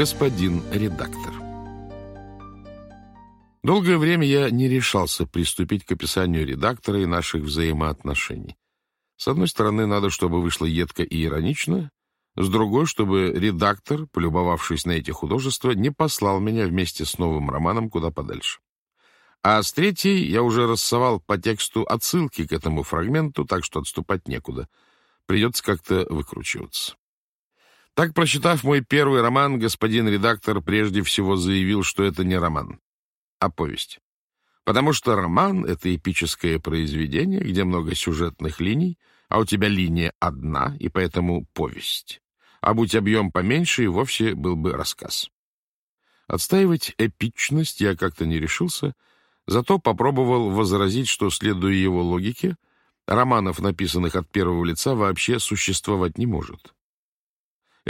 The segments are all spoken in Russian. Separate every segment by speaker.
Speaker 1: Господин редактор. Долгое время я не решался приступить к описанию редактора и наших взаимоотношений. С одной стороны, надо, чтобы вышло едко и иронично, с другой, чтобы редактор, полюбовавшись на эти художества, не послал меня вместе с новым романом куда подальше. А с третьей я уже рассовал по тексту отсылки к этому фрагменту, так что отступать некуда. Придется как-то выкручиваться. Так, прочитав мой первый роман, господин редактор прежде всего заявил, что это не роман, а повесть. Потому что роман — это эпическое произведение, где много сюжетных линий, а у тебя линия одна, и поэтому повесть. А будь объем поменьше, и вовсе был бы рассказ. Отстаивать эпичность я как-то не решился, зато попробовал возразить, что, следуя его логике, романов, написанных от первого лица, вообще существовать не может.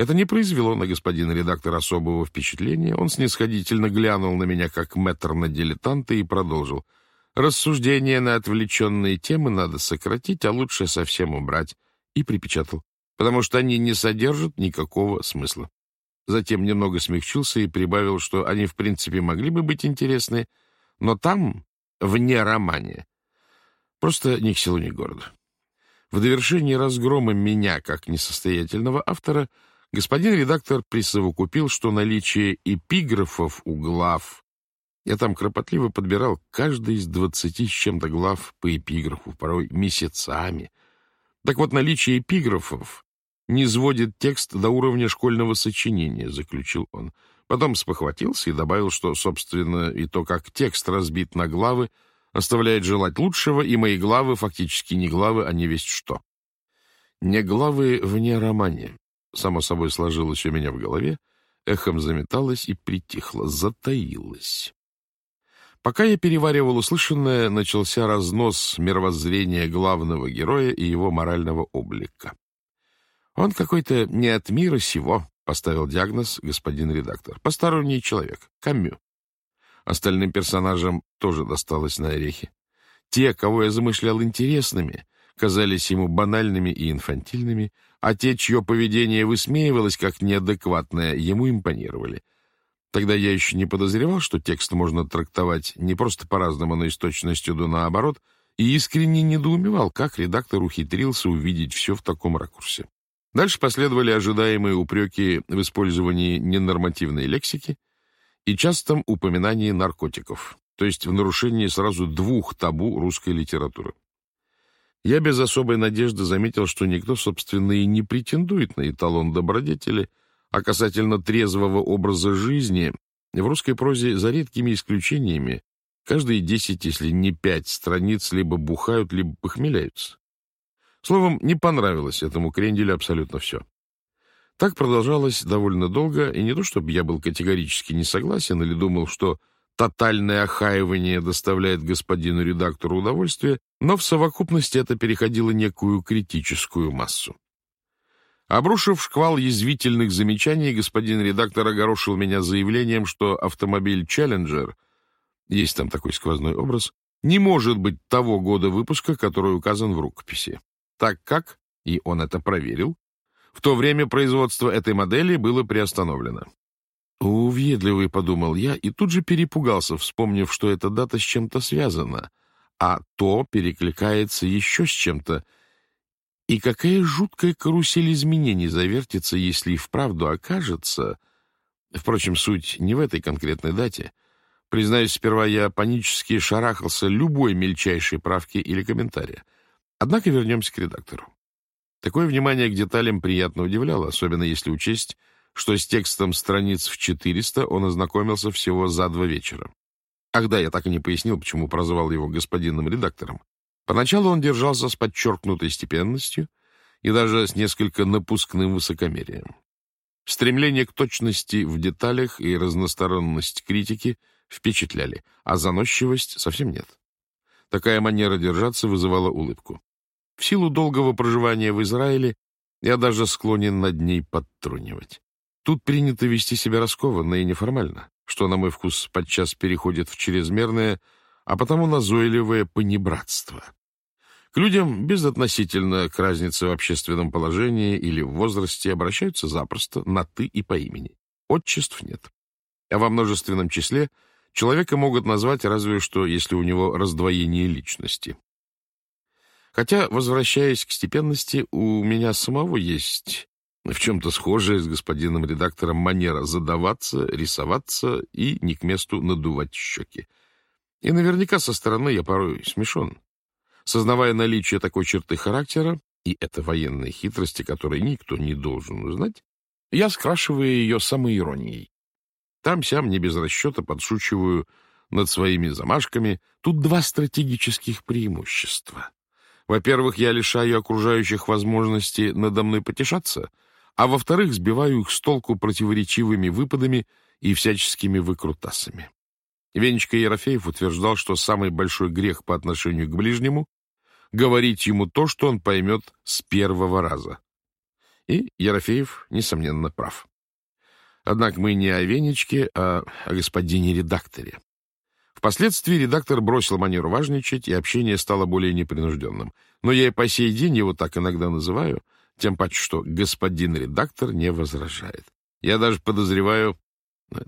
Speaker 1: Это не произвело на господина редактора особого впечатления. Он снисходительно глянул на меня, как мэтр на дилетанта, и продолжил — Рассуждения на отвлеченные темы надо сократить, а лучше совсем убрать. И припечатал, потому что они не содержат никакого смысла. Затем немного смягчился и прибавил, что они в принципе могли бы быть интересны, но там, вне романе, просто ни к селу, ни к городу. В довершении разгрома меня, как несостоятельного автора, господин редактор присовокупил, что наличие эпиграфов у глав я там кропотливо подбирал каждый из двадцати с чем-то глав по эпиграфу, порой месяцами. Так вот, наличие эпиграфов не сводит текст до уровня школьного сочинения, заключил он. Потом спохватился и добавил, что, собственно, и то, как текст разбит на главы, оставляет желать лучшего, и мои главы фактически не главы, а не весть что. Не главы вне романе. Само собой сложилось у меня в голове, эхом заметалось и притихло, затаилось. Пока я переваривал услышанное, начался разнос мировоззрения главного героя и его морального облика. «Он какой-то не от мира сего», — поставил диагноз господин редактор. «Посторонний человек. Камю». Остальным персонажам тоже досталось на орехи. Те, кого я замышлял интересными, казались ему банальными и инфантильными, а те, чье поведение высмеивалось как неадекватное, ему импонировали — Тогда я еще не подозревал, что текст можно трактовать не просто по-разному, но и с точностью до наоборот, и искренне недоумевал, как редактор ухитрился увидеть все в таком ракурсе. Дальше последовали ожидаемые упреки в использовании ненормативной лексики и частом упоминании наркотиков, то есть в нарушении сразу двух табу русской литературы. Я без особой надежды заметил, что никто, собственно, и не претендует на эталон добродетели – а касательно трезвого образа жизни, в русской прозе за редкими исключениями каждые десять, если не пять страниц либо бухают, либо похмеляются. Словом, не понравилось этому кренделю абсолютно все. Так продолжалось довольно долго, и не то чтобы я был категорически не согласен или думал, что тотальное охаивание доставляет господину редактору удовольствие, но в совокупности это переходило некую критическую массу. Обрушив шквал язвительных замечаний, господин редактор огорошил меня заявлением, что автомобиль «Челленджер» есть там такой сквозной образ, не может быть того года выпуска, который указан в рукописи, так как, и он это проверил, в то время производство этой модели было приостановлено. «Уведливый», — подумал я, и тут же перепугался, вспомнив, что эта дата с чем-то связана, а то перекликается еще с чем-то, и какая жуткая карусель изменений завертится, если и вправду окажется... Впрочем, суть не в этой конкретной дате. Признаюсь, сперва я панически шарахался любой мельчайшей правки или комментария. Однако вернемся к редактору. Такое внимание к деталям приятно удивляло, особенно если учесть, что с текстом страниц в 400 он ознакомился всего за два вечера. Ах да, я так и не пояснил, почему прозвал его господином редактором. Поначалу он держался с подчеркнутой степенностью и даже с несколько напускным высокомерием. Стремление к точности в деталях и разносторонность критики впечатляли, а заносчивость совсем нет. Такая манера держаться вызывала улыбку. В силу долгого проживания в Израиле я даже склонен над ней подтрунивать. Тут принято вести себя раскованно и неформально, что, на мой вкус, подчас переходит в чрезмерное, а потому назойливое понебратство. К людям безотносительно к разнице в общественном положении или в возрасте обращаются запросто на «ты» и по имени. отчеств нет. А во множественном числе человека могут назвать разве что, если у него раздвоение личности. Хотя, возвращаясь к степенности, у меня самого есть в чем-то схожая с господином редактором манера задаваться, рисоваться и не к месту надувать щеки. И наверняка со стороны я порой смешон. Сознавая наличие такой черты характера, и это военные хитрости, которые никто не должен узнать, я скрашиваю ее самоиронией. Там-сям не без расчета подшучиваю над своими замашками. Тут два стратегических преимущества. Во-первых, я лишаю окружающих возможности надо мной потешаться, а во-вторых, сбиваю их с толку противоречивыми выпадами и всяческими выкрутасами. Венечка Ерофеев утверждал, что самый большой грех по отношению к ближнему — говорить ему то, что он поймет с первого раза. И Ерофеев, несомненно, прав. Однако мы не о Венечке, а о господине редакторе. Впоследствии редактор бросил манеру важничать, и общение стало более непринужденным. Но я и по сей день его так иногда называю, тем паче, что господин редактор не возражает. Я даже подозреваю,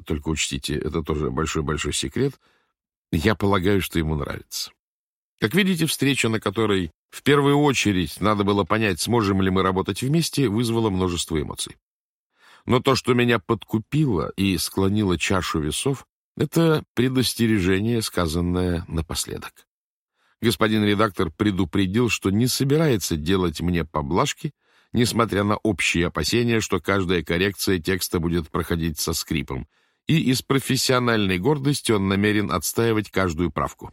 Speaker 1: только учтите, это тоже большой-большой секрет, я полагаю, что ему нравится. Как видите, встреча, на которой в первую очередь надо было понять, сможем ли мы работать вместе, вызвала множество эмоций. Но то, что меня подкупило и склонило чашу весов, это предостережение, сказанное напоследок. Господин редактор предупредил, что не собирается делать мне поблажки, несмотря на общие опасения, что каждая коррекция текста будет проходить со скрипом, и из профессиональной гордости он намерен отстаивать каждую правку.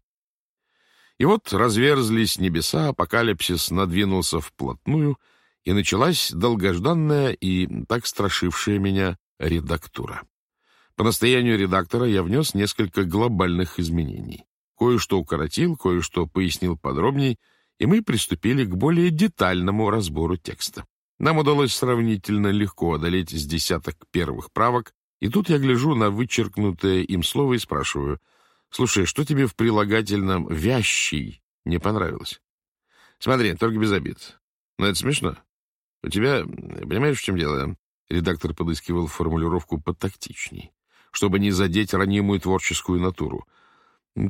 Speaker 1: И вот разверзлись небеса, апокалипсис надвинулся вплотную, и началась долгожданная и так страшившая меня редактура. По настоянию редактора я внес несколько глобальных изменений. Кое-что укоротил, кое-что пояснил подробней, и мы приступили к более детальному разбору текста. Нам удалось сравнительно легко одолеть с десяток первых правок, и тут я гляжу на вычеркнутое им слово и спрашиваю, «Слушай, что тебе в прилагательном «вящий» не понравилось?» «Смотри, только без обид. Но это смешно. У тебя, понимаешь, в чем дело?» Редактор подыскивал формулировку потактичней чтобы не задеть ранимую творческую натуру.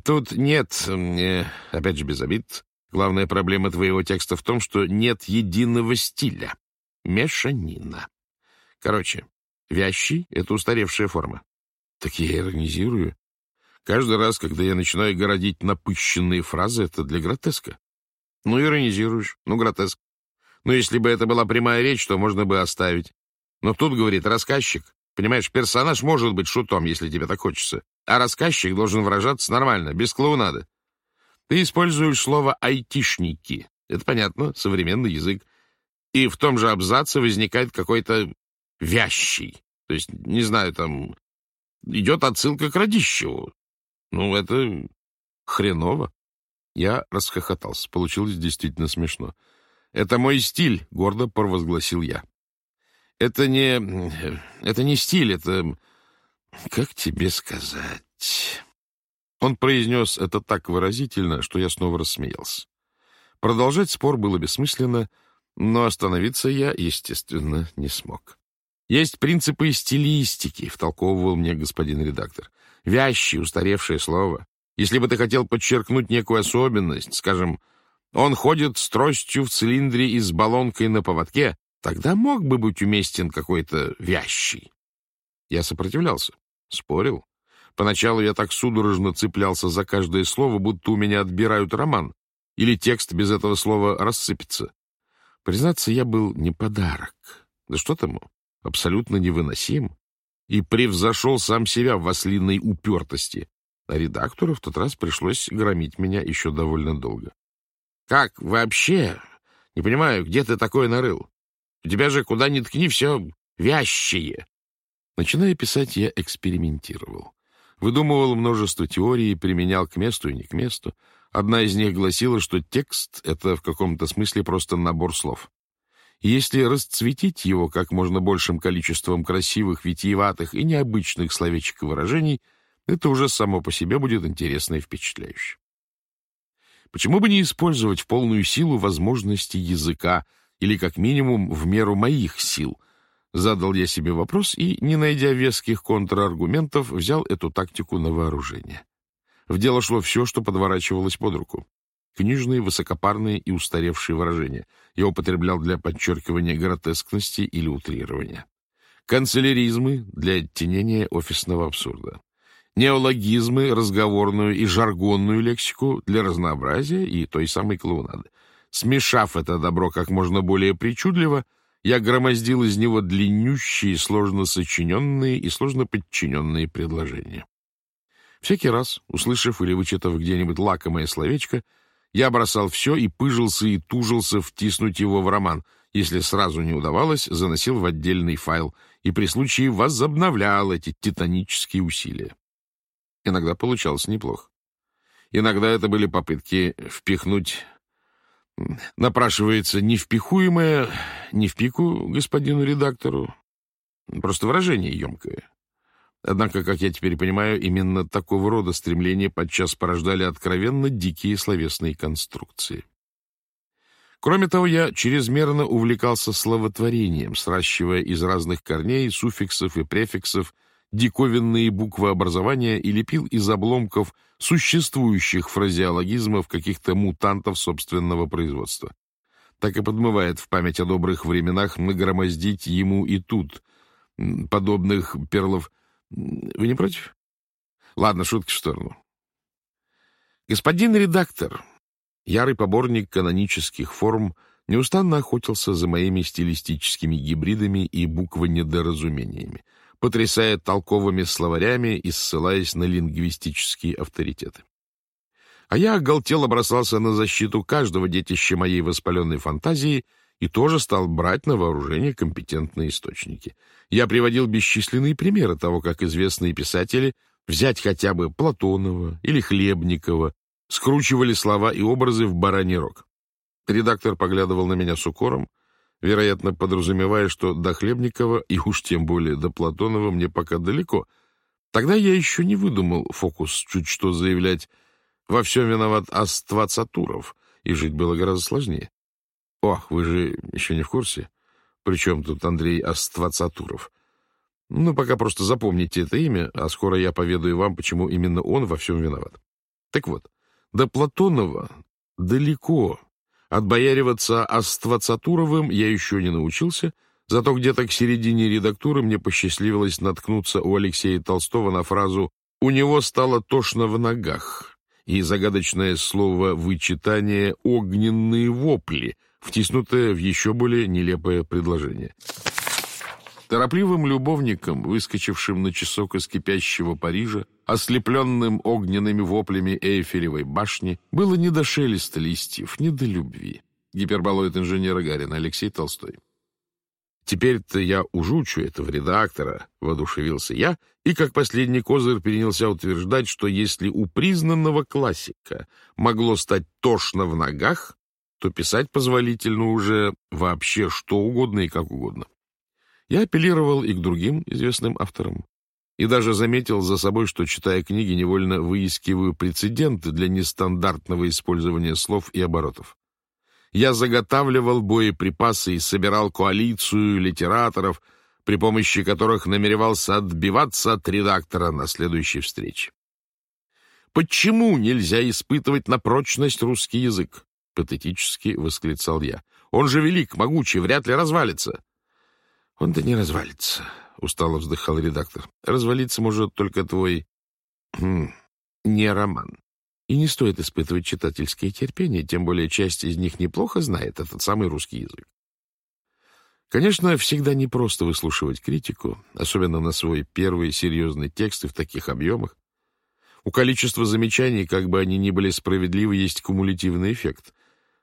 Speaker 1: Тут нет, э, опять же без обид, главная проблема твоего текста в том, что нет единого стиля. Мешанина. Короче, вящий — это устаревшая форма. Так я иронизирую. Каждый раз, когда я начинаю городить напыщенные фразы, это для гротеска. Ну, иронизируешь, ну, гротеск. Ну, если бы это была прямая речь, то можно бы оставить. Но тут, говорит рассказчик, Понимаешь, персонаж может быть шутом, если тебе так хочется, а рассказчик должен выражаться нормально, без клоунады. Ты используешь слово «айтишники». Это понятно, современный язык. И в том же абзаце возникает какой-то вящий. То есть, не знаю, там идет отсылка к Радищеву. Ну, это хреново. Я расхохотался. Получилось действительно смешно. «Это мой стиль», — гордо провозгласил я. Это не... это не стиль, это... Как тебе сказать? Он произнес это так выразительно, что я снова рассмеялся. Продолжать спор было бессмысленно, но остановиться я, естественно, не смог. Есть принципы стилистики, втолковывал мне господин редактор. Вящее, устаревшее слово. Если бы ты хотел подчеркнуть некую особенность, скажем, он ходит с тростью в цилиндре и с баллонкой на поводке, Тогда мог бы быть уместен какой-то вящий. Я сопротивлялся, спорил. Поначалу я так судорожно цеплялся за каждое слово, будто у меня отбирают роман, или текст без этого слова рассыпется. Признаться, я был не подарок. Да что тому, абсолютно невыносим. И превзошел сам себя в ослиной упертости. А редактору в тот раз пришлось громить меня еще довольно долго. «Как вообще? Не понимаю, где ты такое нарыл? У тебя же куда ни ткни, все вящее. Начиная писать, я экспериментировал. Выдумывал множество теорий, применял к месту и не к месту. Одна из них гласила, что текст — это в каком-то смысле просто набор слов. Если расцветить его как можно большим количеством красивых, витиеватых и необычных словечек и выражений, это уже само по себе будет интересно и впечатляюще. Почему бы не использовать в полную силу возможности языка, или как минимум в меру моих сил. Задал я себе вопрос и, не найдя веских контраргументов, взял эту тактику на вооружение. В дело шло все, что подворачивалось под руку. Книжные, высокопарные и устаревшие выражения. Я употреблял для подчеркивания гротескности или утрирования. Канцеляризмы для оттенения офисного абсурда. Неологизмы, разговорную и жаргонную лексику для разнообразия и той самой клоунады. Смешав это добро как можно более причудливо, я громоздил из него длиннющие, сложно сочиненные и сложно подчиненные предложения. Всякий раз, услышав или вычитав где-нибудь лакомое словечко, я бросал все и пыжился и тужился втиснуть его в роман. Если сразу не удавалось, заносил в отдельный файл и при случае возобновлял эти титанические усилия. Иногда получалось неплохо. Иногда это были попытки впихнуть Напрашивается невпихуемое, не в пику господину редактору. Просто выражение емкое. Однако, как я теперь понимаю, именно такого рода стремления подчас порождали откровенно дикие словесные конструкции. Кроме того, я чрезмерно увлекался словотворением, сращивая из разных корней, суффиксов и префиксов диковинные буквы образования и лепил из обломков существующих фразеологизмов каких-то мутантов собственного производства. Так и подмывает в память о добрых временах нагромоздить ему и тут подобных перлов. Вы не против? Ладно, шутки в сторону. Господин редактор, ярый поборник канонических форм, неустанно охотился за моими стилистическими гибридами и буквонедоразумениями потрясая толковыми словарями и ссылаясь на лингвистические авторитеты. А я оголтело бросался на защиту каждого детища моей воспаленной фантазии и тоже стал брать на вооружение компетентные источники. Я приводил бесчисленные примеры того, как известные писатели, взять хотя бы Платонова или Хлебникова, скручивали слова и образы в бараний рог. Редактор поглядывал на меня с укором, вероятно, подразумевая, что до Хлебникова и уж тем более до Платонова мне пока далеко. Тогда я еще не выдумал фокус чуть что заявлять «во всем виноват Аствацатуров», и жить было гораздо сложнее. Ох, вы же еще не в курсе? Причем тут Андрей Аствацатуров? Ну, пока просто запомните это имя, а скоро я поведаю вам, почему именно он во всем виноват. Так вот, до Платонова далеко, Отбояриваться Аствацатуровым я еще не научился, зато где-то к середине редактуры мне посчастливилось наткнуться у Алексея Толстого на фразу «У него стало тошно в ногах» и загадочное слово вычитание «огненные вопли», втиснутое в еще более нелепое предложение. Торопливым любовником, выскочившим на часок из кипящего Парижа, ослепленным огненными воплями Эйфелевой башни, было не до шелеста листьев, не до любви. Гиперболоид инженера Гарина Алексей Толстой. Теперь-то я ужучу этого редактора, воодушевился я, и как последний козырь перенялся утверждать, что если у признанного классика могло стать тошно в ногах, то писать позволительно уже вообще что угодно и как угодно. Я апеллировал и к другим известным авторам. И даже заметил за собой, что, читая книги, невольно выискиваю прецеденты для нестандартного использования слов и оборотов. Я заготавливал боеприпасы и собирал коалицию литераторов, при помощи которых намеревался отбиваться от редактора на следующей встрече. «Почему нельзя испытывать на прочность русский язык?» — патетически восклицал я. «Он же велик, могучий, вряд ли развалится». Он-то не развалится, устало вздыхал редактор. Развалиться может только твой хм, не роман. И не стоит испытывать читательское терпение, тем более часть из них неплохо знает этот самый русский язык. Конечно, всегда непросто выслушивать критику, особенно на свой первый серьезный текст и в таких объемах. У количества замечаний, как бы они ни были справедливы, есть кумулятивный эффект.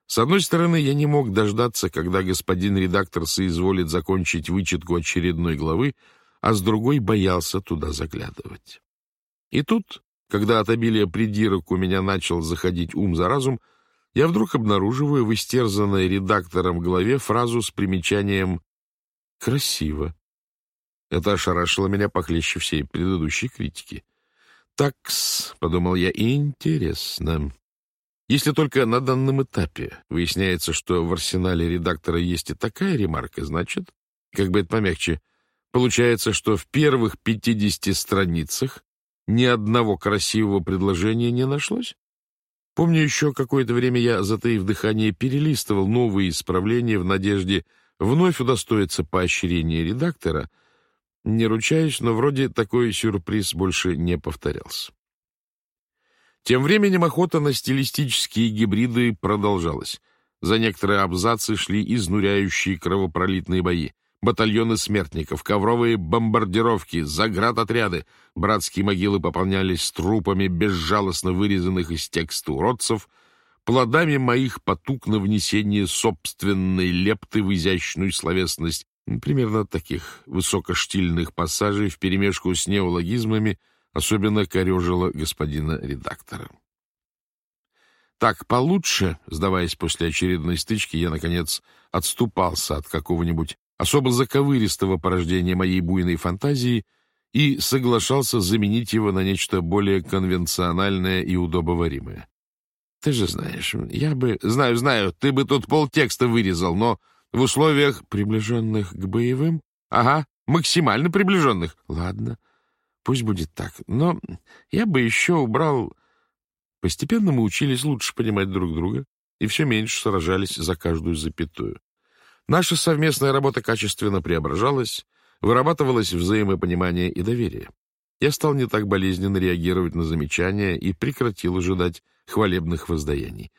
Speaker 1: С одной стороны, я не мог дождаться, когда господин редактор соизволит закончить вычетку очередной главы, а с другой боялся туда заглядывать. И тут, когда от обилия придирок у меня начал заходить ум за разум, я вдруг обнаруживаю в истерзанной редактором голове фразу с примечанием «красиво». Это ошарашило меня похлеще всей предыдущей критики. «Такс», — подумал я, — «интересно». Если только на данном этапе выясняется, что в арсенале редактора есть и такая ремарка, значит, Как бы это помягче. Получается, что в первых 50 страницах ни одного красивого предложения не нашлось? Помню, еще какое-то время я, затаив дыхание, перелистывал новые исправления в надежде вновь удостоиться поощрения редактора. Не ручаюсь, но вроде такой сюрприз больше не повторялся. Тем временем охота на стилистические гибриды продолжалась. За некоторые абзацы шли изнуряющие кровопролитные бои. Батальоны смертников, ковровые бомбардировки, заградотряды. Братские могилы пополнялись трупами безжалостно вырезанных из текста уродцев. Плодами моих потуг на внесение собственной лепты в изящную словесность примерно таких высокоштильных пассажей вперемешку с неологизмами — Особенно корежило господина редактора. Так, получше, сдаваясь после очередной стычки, я, наконец, отступался от какого-нибудь особо заковыристого порождения моей буйной фантазии и соглашался заменить его на нечто более конвенциональное и удобоваримое. Ты же знаешь, я бы... Знаю, знаю, ты бы тут полтекста вырезал, но в условиях, приближенных к боевым... Ага, максимально приближенных. Ладно, Пусть будет так. Но я бы еще убрал... Постепенно мы учились лучше понимать друг друга и все меньше сражались за каждую запятую. Наша совместная работа качественно преображалась, вырабатывалось взаимопонимание и доверие. Я стал не так болезненно реагировать на замечания и прекратил ожидать хвалебных воздаяний.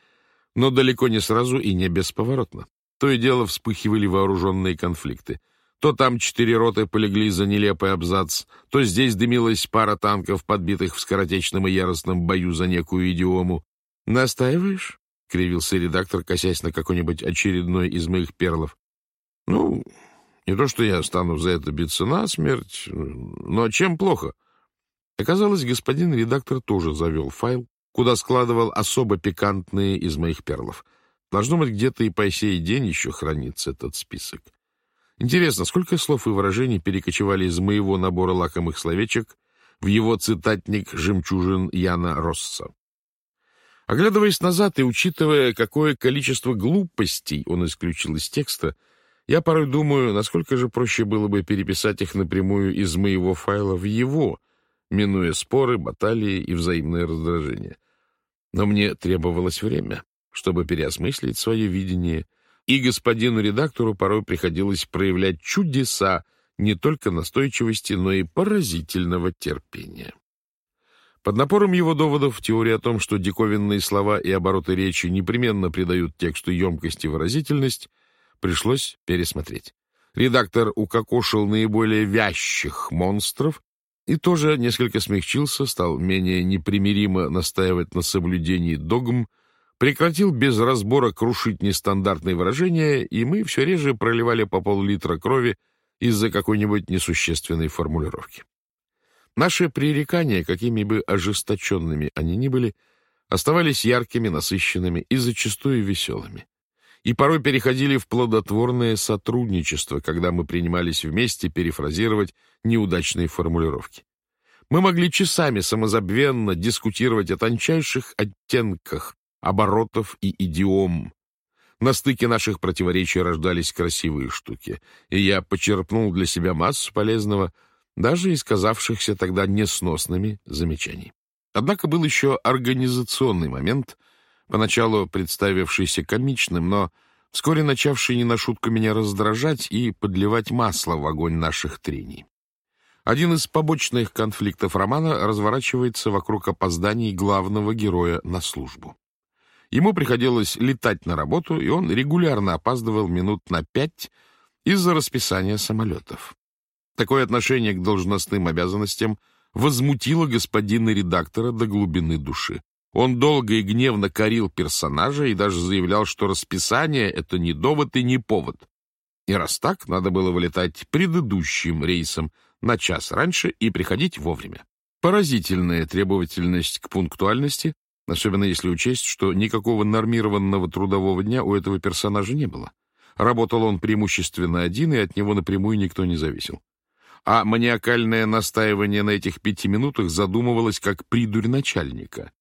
Speaker 1: Но далеко не сразу и не бесповоротно. То и дело вспыхивали вооруженные конфликты — то там четыре роты полегли за нелепый абзац, то здесь дымилась пара танков, подбитых в скоротечном и яростном бою за некую идиому. «Настаиваешь?» — кривился редактор, косясь на какой-нибудь очередной из моих перлов. «Ну, не то что я стану за это биться насмерть, но чем плохо?» Оказалось, господин редактор тоже завел файл, куда складывал особо пикантные из моих перлов. Должно быть, где-то и по сей день еще хранится этот список. Интересно, сколько слов и выражений перекочевали из моего набора лакомых словечек в его цитатник «Жемчужин Яна Росса». Оглядываясь назад и учитывая, какое количество глупостей он исключил из текста, я порой думаю, насколько же проще было бы переписать их напрямую из моего файла в его, минуя споры, баталии и взаимное раздражение. Но мне требовалось время, чтобы переосмыслить свое видение и господину редактору порой приходилось проявлять чудеса не только настойчивости, но и поразительного терпения. Под напором его доводов теория о том, что диковинные слова и обороты речи непременно придают тексту емкость и выразительность, пришлось пересмотреть. Редактор укокошил наиболее вязчих монстров и тоже несколько смягчился, стал менее непримиримо настаивать на соблюдении догм, прекратил без разбора крушить нестандартные выражения, и мы все реже проливали по пол-литра крови из-за какой-нибудь несущественной формулировки. Наши пререкания, какими бы ожесточенными они ни были, оставались яркими, насыщенными и зачастую веселыми. И порой переходили в плодотворное сотрудничество, когда мы принимались вместе перефразировать неудачные формулировки. Мы могли часами самозабвенно дискутировать о тончайших оттенках оборотов и идиом. На стыке наших противоречий рождались красивые штуки, и я почерпнул для себя массу полезного, даже из казавшихся тогда несносными замечаний. Однако был еще организационный момент, поначалу представившийся комичным, но вскоре начавший не на шутку меня раздражать и подливать масло в огонь наших трений. Один из побочных конфликтов романа разворачивается вокруг опозданий главного героя на службу. Ему приходилось летать на работу, и он регулярно опаздывал минут на пять из-за расписания самолетов. Такое отношение к должностным обязанностям возмутило господина редактора до глубины души. Он долго и гневно корил персонажа и даже заявлял, что расписание — это не довод и не повод. И раз так, надо было вылетать предыдущим рейсом на час раньше и приходить вовремя. Поразительная требовательность к пунктуальности Особенно если учесть, что никакого нормированного трудового дня у этого персонажа не было. Работал он преимущественно один, и от него напрямую никто не зависел. А маниакальное настаивание на этих пяти минутах задумывалось как придурь начальника.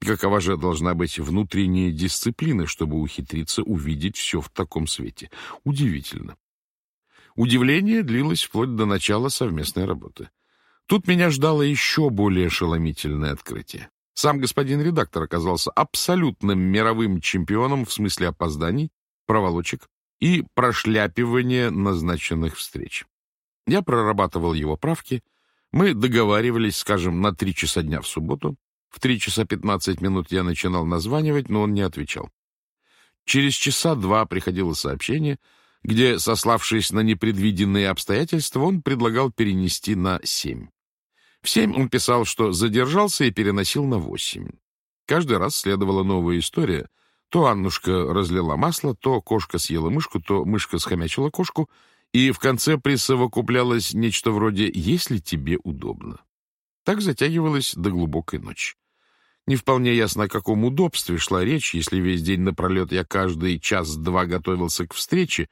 Speaker 1: Какова же должна быть внутренняя дисциплина, чтобы ухитриться увидеть все в таком свете? Удивительно. Удивление длилось вплоть до начала совместной работы. Тут меня ждало еще более ошеломительное открытие. Сам господин редактор оказался абсолютным мировым чемпионом в смысле опозданий, проволочек и прошляпивания назначенных встреч. Я прорабатывал его правки, мы договаривались, скажем, на три часа дня в субботу. В три часа пятнадцать минут я начинал названивать, но он не отвечал. Через часа два приходило сообщение, где, сославшись на непредвиденные обстоятельства, он предлагал перенести на семь. В семь он писал, что задержался и переносил на восемь. Каждый раз следовала новая история. То Аннушка разлила масло, то кошка съела мышку, то мышка схомячила кошку — и в конце присовокуплялось нечто вроде «если тебе удобно». Так затягивалось до глубокой ночи. Не вполне ясно, о каком удобстве шла речь, если весь день напролет я каждый час-два готовился к встрече,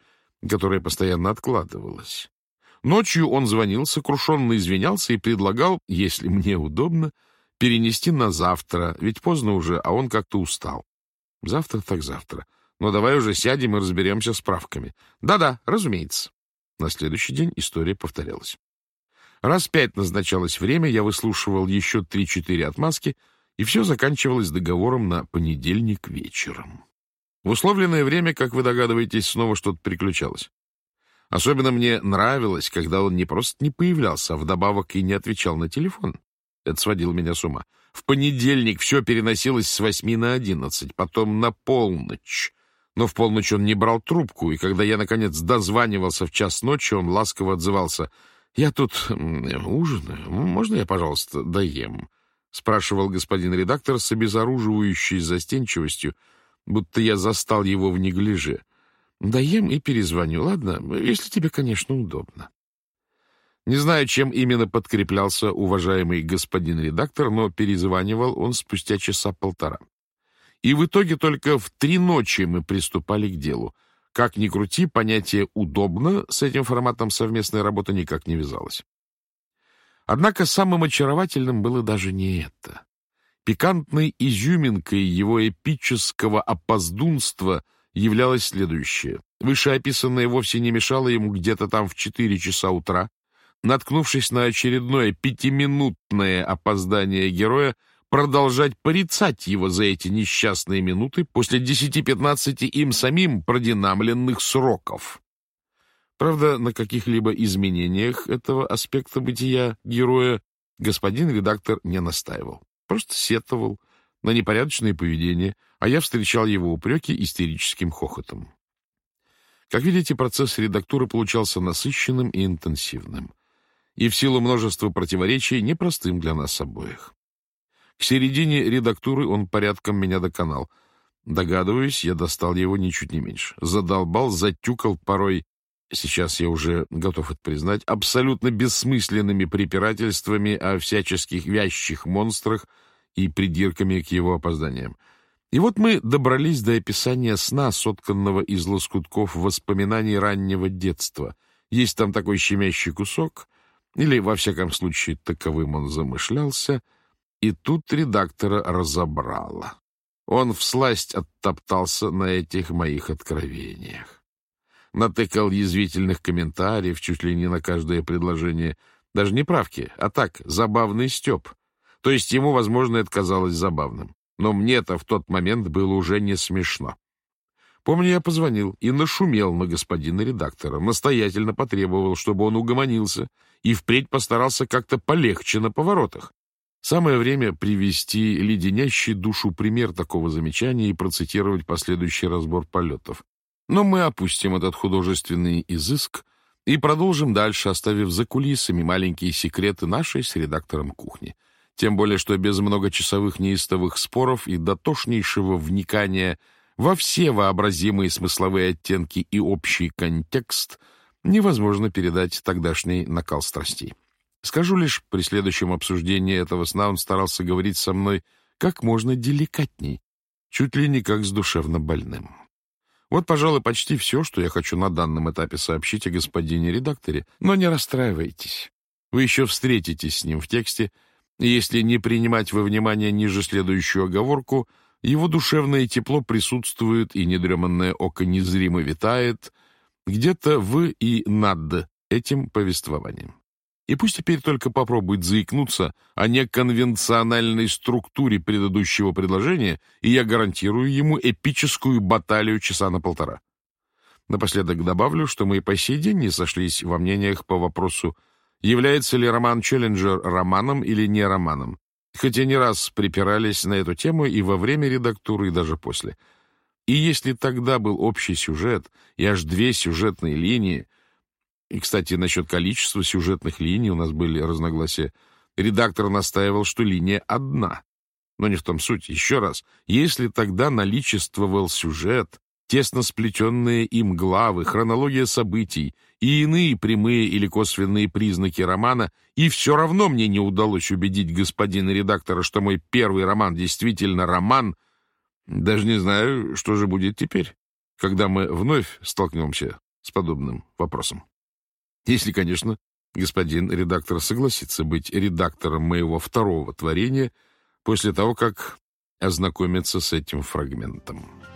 Speaker 1: которая постоянно откладывалась. Ночью он звонил, сокрушенно извинялся и предлагал, если мне удобно, перенести на завтра, ведь поздно уже, а он как-то устал. Завтра так завтра. Но давай уже сядем и разберемся с правками. Да-да, разумеется. На следующий день история повторялась. Раз пять назначалось время, я выслушивал еще три-четыре отмазки, и все заканчивалось договором на понедельник вечером. В условленное время, как вы догадываетесь, снова что-то приключалось. Особенно мне нравилось, когда он не просто не появлялся, а вдобавок и не отвечал на телефон. Это сводило меня с ума. В понедельник все переносилось с восьми на одиннадцать, потом на полночь, но в полночь он не брал трубку, и когда я, наконец, дозванивался в час ночи, он ласково отзывался. «Я тут ужинаю. Можно я, пожалуйста, доем?» — спрашивал господин редактор с обезоруживающей застенчивостью, будто я застал его в неглиже. «Доем и перезвоню, ладно? Если тебе, конечно, удобно». Не знаю, чем именно подкреплялся уважаемый господин редактор, но перезванивал он спустя часа полтора. И в итоге только в три ночи мы приступали к делу. Как ни крути, понятие «удобно» с этим форматом совместной работы никак не вязалось. Однако самым очаровательным было даже не это. Пикантной изюминкой его эпического опоздунства являлось следующее. Вышеописанное вовсе не мешало ему где-то там в четыре часа утра, наткнувшись на очередное пятиминутное опоздание героя, продолжать порицать его за эти несчастные минуты после 10-15 им самим продинамленных сроков. Правда, на каких-либо изменениях этого аспекта бытия героя господин редактор не настаивал. Просто сетовал на непорядочное поведение, а я встречал его упреки истерическим хохотом. Как видите, процесс редактуры получался насыщенным и интенсивным, и в силу множества противоречий непростым для нас обоих. К середине редактуры он порядком меня доконал. Догадываюсь, я достал его ничуть не меньше. Задолбал, затюкал порой, сейчас я уже готов это признать, абсолютно бессмысленными препирательствами о всяческих вящих монстрах и придирками к его опозданиям. И вот мы добрались до описания сна, сотканного из лоскутков воспоминаний раннего детства. Есть там такой щемящий кусок, или, во всяком случае, таковым он замышлялся — и тут редактора разобрало. Он всласть оттоптался на этих моих откровениях. Натыкал язвительных комментариев чуть ли не на каждое предложение. Даже не правки, а так, забавный стёб. То есть ему, возможно, это казалось забавным. Но мне-то в тот момент было уже не смешно. Помню, я позвонил и нашумел на господина редактора, настоятельно потребовал, чтобы он угомонился и впредь постарался как-то полегче на поворотах. Самое время привести леденящий душу пример такого замечания и процитировать последующий разбор полетов. Но мы опустим этот художественный изыск и продолжим дальше, оставив за кулисами маленькие секреты нашей с редактором кухни. Тем более, что без многочасовых неистовых споров и дотошнейшего вникания во все вообразимые смысловые оттенки и общий контекст невозможно передать тогдашний накал страстей. Скажу лишь, при следующем обсуждении этого сна он старался говорить со мной как можно деликатней, чуть ли не как с душевно больным. Вот, пожалуй, почти все, что я хочу на данном этапе сообщить о господине редакторе, но не расстраивайтесь. Вы еще встретитесь с ним в тексте, если не принимать во внимание ниже следующую оговорку, его душевное тепло присутствует, и недреманное око незримо витает, где-то в и над этим повествованием. И пусть теперь только попробует заикнуться о неконвенциональной структуре предыдущего предложения, и я гарантирую ему эпическую баталию часа на полтора. Напоследок добавлю, что мы и по сей день не сошлись во мнениях по вопросу, является ли роман «Челленджер» романом или не романом, хотя не раз припирались на эту тему и во время редактуры, и даже после. И если тогда был общий сюжет и аж две сюжетные линии, и, кстати, насчет количества сюжетных линий у нас были разногласия. Редактор настаивал, что линия одна. Но не в том суть. Еще раз, если тогда наличествовал сюжет, тесно сплетенные им главы, хронология событий и иные прямые или косвенные признаки романа, и все равно мне не удалось убедить господина редактора, что мой первый роман действительно роман, даже не знаю, что же будет теперь, когда мы вновь столкнемся с подобным вопросом. Если, конечно, господин редактор согласится быть редактором моего второго творения после того, как ознакомится с этим фрагментом.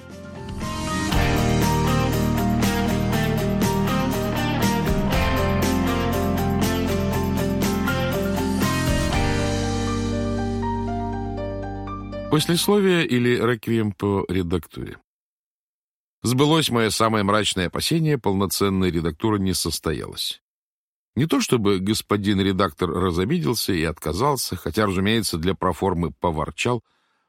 Speaker 1: Послесловие или реквием по редактуре. Сбылось мое самое мрачное опасение, полноценная редактура не состоялась. Не то чтобы господин редактор разобиделся и отказался, хотя, разумеется, для проформы поворчал,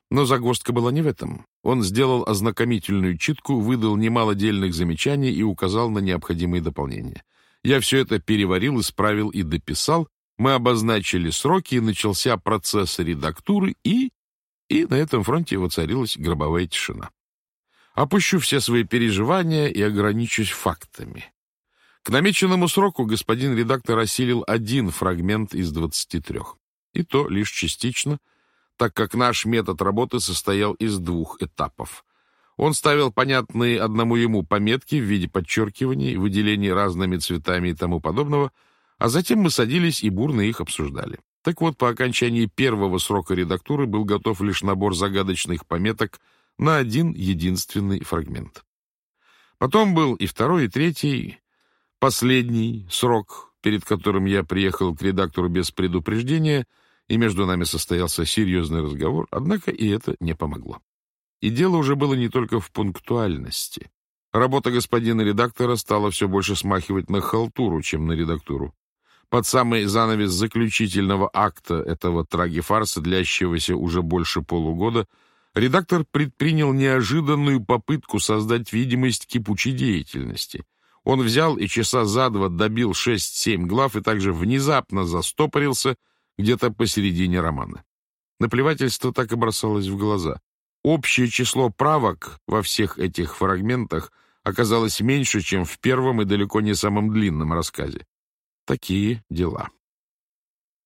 Speaker 1: но загвоздка была не в этом. Он сделал ознакомительную читку, выдал немало дельных замечаний и указал на необходимые дополнения. Я все это переварил, исправил и дописал, мы обозначили сроки, начался процесс редактуры, и... И на этом фронте воцарилась гробовая тишина. Опущу все свои переживания и ограничусь фактами. К намеченному сроку господин редактор осилил один фрагмент из 23. И то лишь частично, так как наш метод работы состоял из двух этапов. Он ставил понятные одному ему пометки в виде подчеркиваний, выделений разными цветами и тому подобного, а затем мы садились и бурно их обсуждали. Так вот, по окончании первого срока редактуры был готов лишь набор загадочных пометок — на один единственный фрагмент. Потом был и второй, и третий, последний срок, перед которым я приехал к редактору без предупреждения, и между нами состоялся серьезный разговор, однако и это не помогло. И дело уже было не только в пунктуальности. Работа господина редактора стала все больше смахивать на халтуру, чем на редактуру. Под самый занавес заключительного акта этого траги-фарса, длящегося уже больше полугода, редактор предпринял неожиданную попытку создать видимость кипучей деятельности. Он взял и часа за два добил шесть-семь глав и также внезапно застопорился где-то посередине романа. Наплевательство так и бросалось в глаза. Общее число правок во всех этих фрагментах оказалось меньше, чем в первом и далеко не самом длинном рассказе. Такие дела.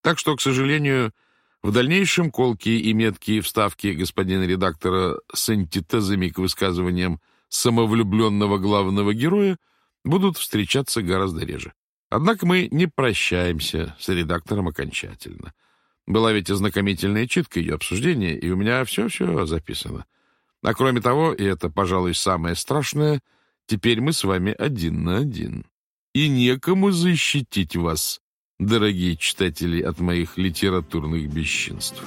Speaker 1: Так что, к сожалению, в дальнейшем колкие и меткие вставки господина редактора с антитезами к высказываниям самовлюбленного главного героя будут встречаться гораздо реже. Однако мы не прощаемся с редактором окончательно. Была ведь ознакомительная читка ее обсуждения, и у меня все-все записано. А кроме того, и это, пожалуй, самое страшное, теперь мы с вами один на один. И некому защитить вас дорогие читатели, от моих литературных бесчинств.